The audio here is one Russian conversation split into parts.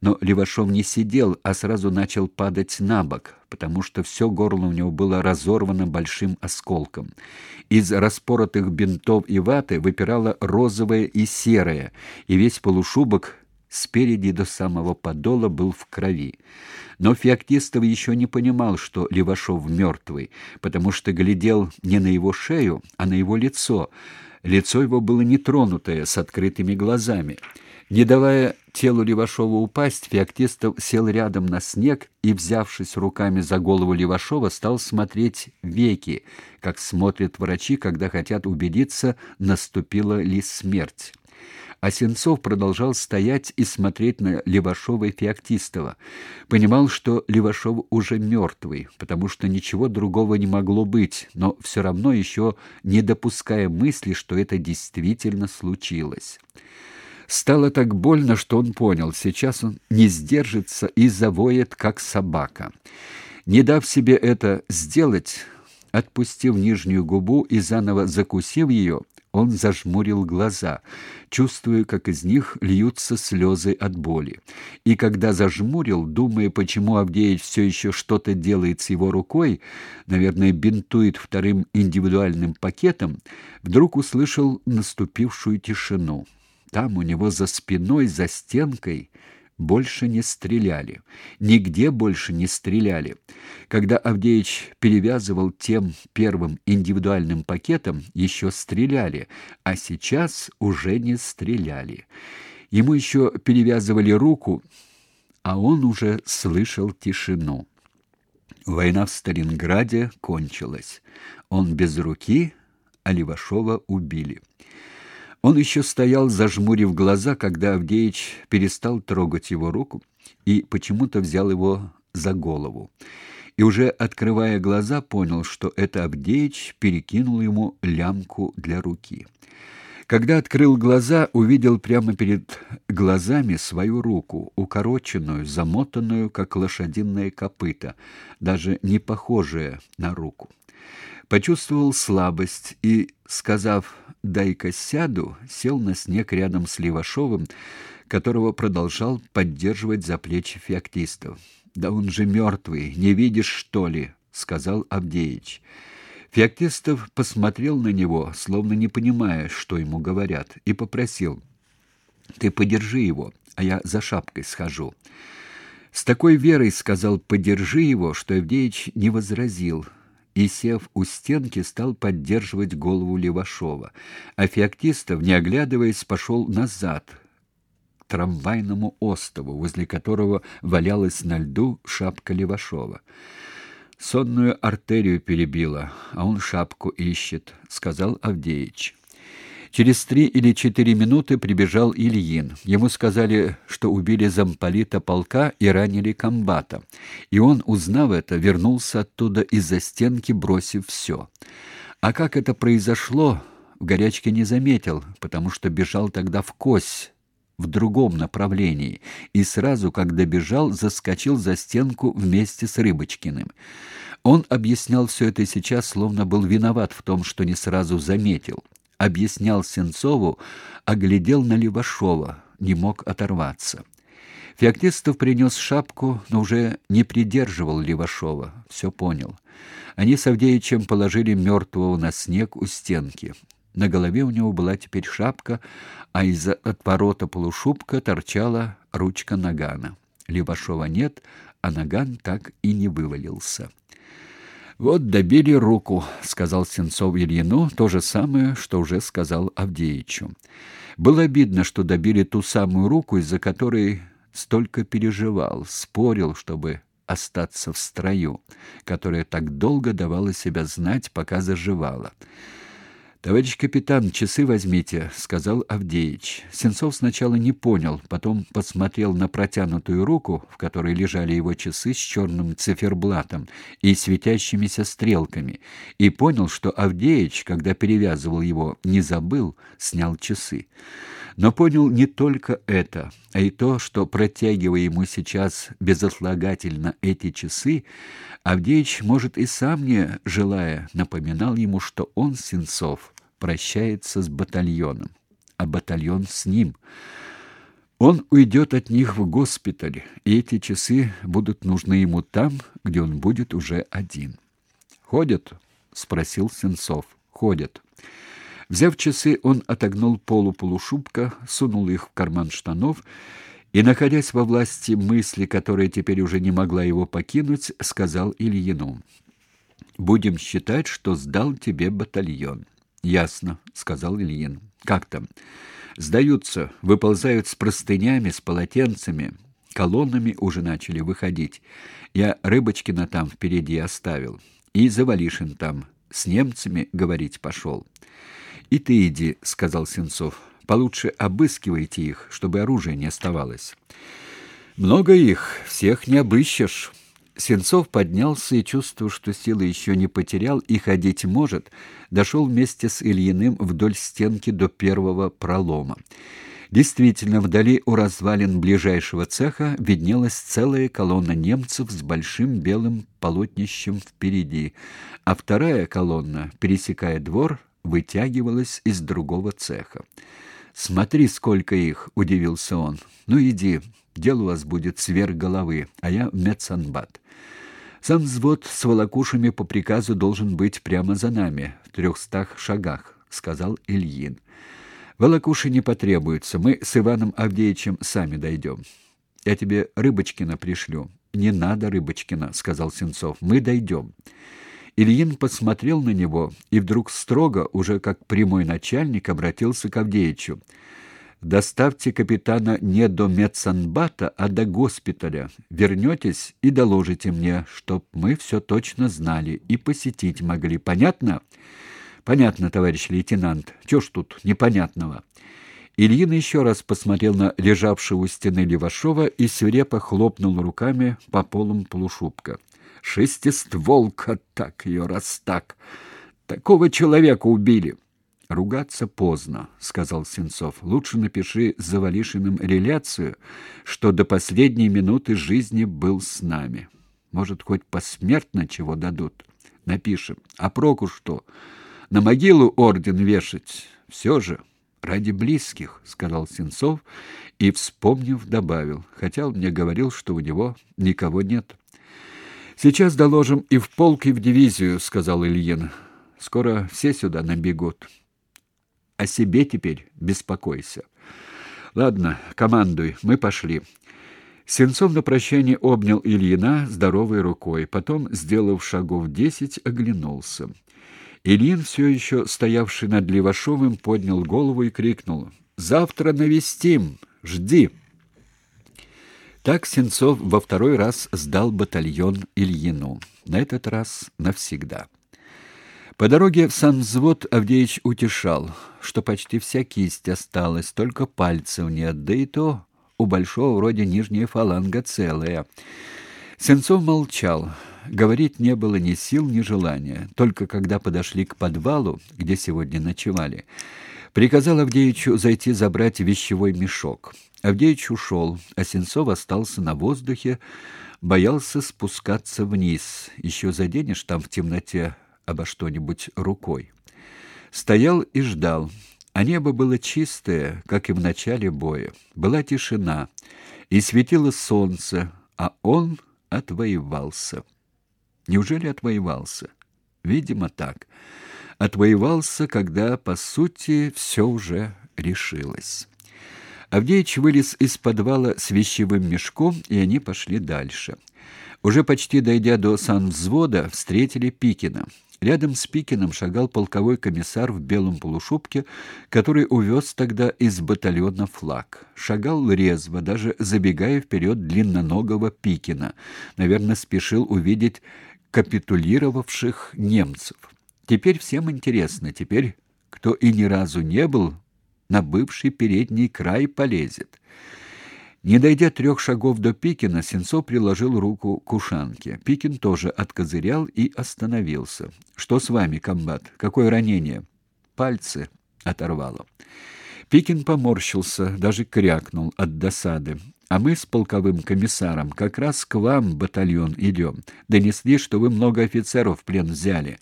Но Левашов не сидел, а сразу начал падать на бок, потому что все горло у него было разорвано большим осколком. Из распоротых бинтов и ваты выпирало розовое и серое, и весь полушубок спереди до самого подола был в крови. Но Феоктистов еще не понимал, что Левашов мертвый, потому что глядел не на его шею, а на его лицо. Лицо его было нетронутое, с открытыми глазами. Не давая телу Левашова упасть, Феоктистов сел рядом на снег и, взявшись руками за голову Левашова, стал смотреть веки, как смотрят врачи, когда хотят убедиться, наступила ли смерть. А Сенцов продолжал стоять и смотреть на Левашова и Феоктистова. Понимал, что Левашов уже мертвый, потому что ничего другого не могло быть, но все равно еще не допуская мысли, что это действительно случилось. Стало так больно, что он понял, сейчас он не сдержится и завоет, как собака. Не дав себе это сделать, отпустив нижнюю губу и заново закусив ее, он зажмурил глаза, чувствуя, как из них льются слезы от боли. И когда зажмурил, думая, почему Авдеич все еще что-то делает с его рукой, наверное, бинтует вторым индивидуальным пакетом, вдруг услышал наступившую тишину. Там у него за спиной, за стенкой больше не стреляли. Нигде больше не стреляли. Когда Авдеич перевязывал тем первым индивидуальным пакетом, еще стреляли, а сейчас уже не стреляли. Ему еще перевязывали руку, а он уже слышал тишину. Война в Сталинграде кончилась. Он без руки, а Левашова убили. Он еще стоял, зажмурив глаза, когда Авдеич перестал трогать его руку и почему-то взял его за голову. И уже открывая глаза, понял, что это Авдеич перекинул ему лямку для руки. Когда открыл глаза, увидел прямо перед глазами свою руку, укороченную, замотанную, как лошадиное копыто, даже не похожая на руку. Почувствовал слабость и, сказав дай-ка сяду, сел на снег рядом с Левашовым, которого продолжал поддерживать за плечи феоктистов. «Да он же мертвый, не видишь, что ли?» — сказал Авдеич. Феоктистов посмотрел на него, словно не понимая, что ему говорят, и попросил. «Ты подержи его, а я за шапкой схожу». С такой верой сказал «подержи его», что Авдеич не возразил, и, сев у стенки, стал поддерживать голову Левашова, а Феоктистов, не оглядываясь, пошел назад, к трамвайному острову, возле которого валялась на льду шапка Левашова. «Сонную артерию перебила, а он шапку ищет», — сказал Авдеич. Через три или четыре минуты прибежал Ильин. Ему сказали, что убили замполита полка и ранили комбата. И он, узнав это, вернулся оттуда из-за стенки, бросив все. А как это произошло, в горячке не заметил, потому что бежал тогда в Кось, в другом направлении, и сразу, когда бежал, заскочил за стенку вместе с Рыбочкиным. Он объяснял все это сейчас, словно был виноват в том, что не сразу заметил объяснял Сенцову, оглядел на Левашова, не мог оторваться. Феоктистов принес шапку, но уже не придерживал Левашова, все понял. Они с Авдеичем положили мертвого на снег у стенки. На голове у него была теперь шапка, а из отворота полушубка торчала ручка нагана. Левашова нет, а наган так и не вывалился. Вот добили руку, сказал Сенцов Ильину, то же самое, что уже сказал Авдеичу. Было обидно, что добили ту самую руку, из-за которой столько переживал, спорил, чтобы остаться в строю, которая так долго давала себя знать, пока заживала. Товарищ капитан, часы возьмите, сказал Авдеич. Сенцов сначала не понял, потом посмотрел на протянутую руку, в которой лежали его часы с черным циферблатом и светящимися стрелками, и понял, что Авдеич, когда перевязывал его, не забыл, снял часы. Но понял не только это, а и то, что протягивая ему сейчас безотлагательно эти часы, Авдеич, может, и сам не желая, напоминал ему, что он, Сенцов, прощается с батальоном, а батальон с ним. Он уйдет от них в госпиталь, и эти часы будут нужны ему там, где он будет уже один. Ходят? спросил Сенцов. Ходят. Взяв часы, он отогнул полу полушубка, сунул их в карман штанов и, находясь во власти мысли, которая теперь уже не могла его покинуть, сказал Ильину: "Будем считать, что сдал тебе батальон". "Ясно", сказал Ильин. "Как там?" "Сдаются, выползают с простынями, с полотенцами, колоннами уже начали выходить. Я Рыбочкина там впереди оставил, и Завалишин там с немцами говорить пошел. И ты иди, сказал Сенцов. Получше обыскивайте их, чтобы оружия не оставалось. Много их, всех не обыщешь. Сенцов поднялся и, чувствуя, что силы еще не потерял и ходить может, дошел вместе с Ильиным вдоль стенки до первого пролома. Действительно, вдали у развалин ближайшего цеха виднелась целая колонна немцев с большим белым полотнищем впереди, а вторая колонна, пересекая двор, вытягивалась из другого цеха. «Смотри, сколько их!» — удивился он. «Ну, иди, дело у вас будет сверх головы, а я в медсанбат». Сам взвод с волокушами по приказу должен быть прямо за нами, в трехстах шагах, — сказал Ильин. Волокуши не потребуется, мы с Иваном Авдеевичем сами дойдем. Я тебе Рыбочкина пришлю. Не надо Рыбочкина, — сказал Сенцов, — мы дойдем. Ильин посмотрел на него и вдруг строго, уже как прямой начальник, обратился к Авдеичу. «Доставьте капитана не до медсанбата, а до госпиталя. Вернетесь и доложите мне, чтоб мы все точно знали и посетить могли. Понятно?» «Понятно, товарищ лейтенант. Чего ж тут непонятного?» Ильин еще раз посмотрел на лежавшего у стены Левашова и свирепо хлопнул руками по полам полушубка. Шестистволка, так ее раз так. Такого человека убили. Ругаться поздно, сказал Сенцов. Лучше напиши Завалишиным реляцию, что до последней минуты жизни был с нами. Может, хоть посмертно чего дадут. Напишем. А проку что? На могилу орден вешать. Все же ради близких, сказал Сенцов и, вспомнив, добавил, хотя он мне говорил, что у него никого нет. Сейчас доложим и в полк, и в дивизию, сказал Ильин. Скоро все сюда набегут. О себе теперь беспокойся. Ладно, командуй, мы пошли. Сенцов на прощание обнял Ильина здоровой рукой, потом, сделав шагов десять, оглянулся. Ильин, все еще стоявший над Левашовым, поднял голову и крикнул: "Завтра навестим, жди!" Так Сенцов во второй раз сдал батальон Ильину. На этот раз навсегда. По дороге в санвзвод Авдеич утешал, что почти вся кисть осталась, только пальцев нет, да и то у большого вроде нижняя фаланга целая. Сенцов молчал. Говорить не было ни сил, ни желания. Только когда подошли к подвалу, где сегодня ночевали, приказал Авдеичу зайти забрать вещевой мешок. Авдеич ушел, а Сенцов остался на воздухе, боялся спускаться вниз. Еще заденешь там в темноте обо что-нибудь рукой. Стоял и ждал. А небо было чистое, как и в начале боя. Была тишина, и светило солнце, а он отвоевался. Неужели отвоевался? Видимо, так. Отвоевался, когда, по сути, все уже решилось. Авдеич вылез из подвала с вещевым мешком, и они пошли дальше. Уже почти дойдя до санвзвода, встретили Пикина. Рядом с Пикиным шагал полковой комиссар в белом полушубке, который увез тогда из батальона флаг. Шагал резво, даже забегая вперед длинноногого Пикина. Наверное, спешил увидеть капитулировавших немцев. Теперь всем интересно, теперь кто и ни разу не был на бывший передний край полезет. Не дойдя трех шагов до Пикина, Сенцов приложил руку к ушанке. Пикин тоже откозырял и остановился. «Что с вами, комбат? Какое ранение?» «Пальцы оторвало». Пикин поморщился, даже крякнул от досады. «А мы с полковым комиссаром как раз к вам, батальон, идем. Донесли, что вы много офицеров в плен взяли».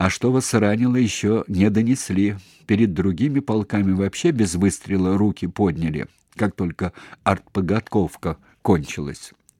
А что вас ранило, еще не донесли. Перед другими полками вообще без выстрела руки подняли. как только артподготовка кончилась.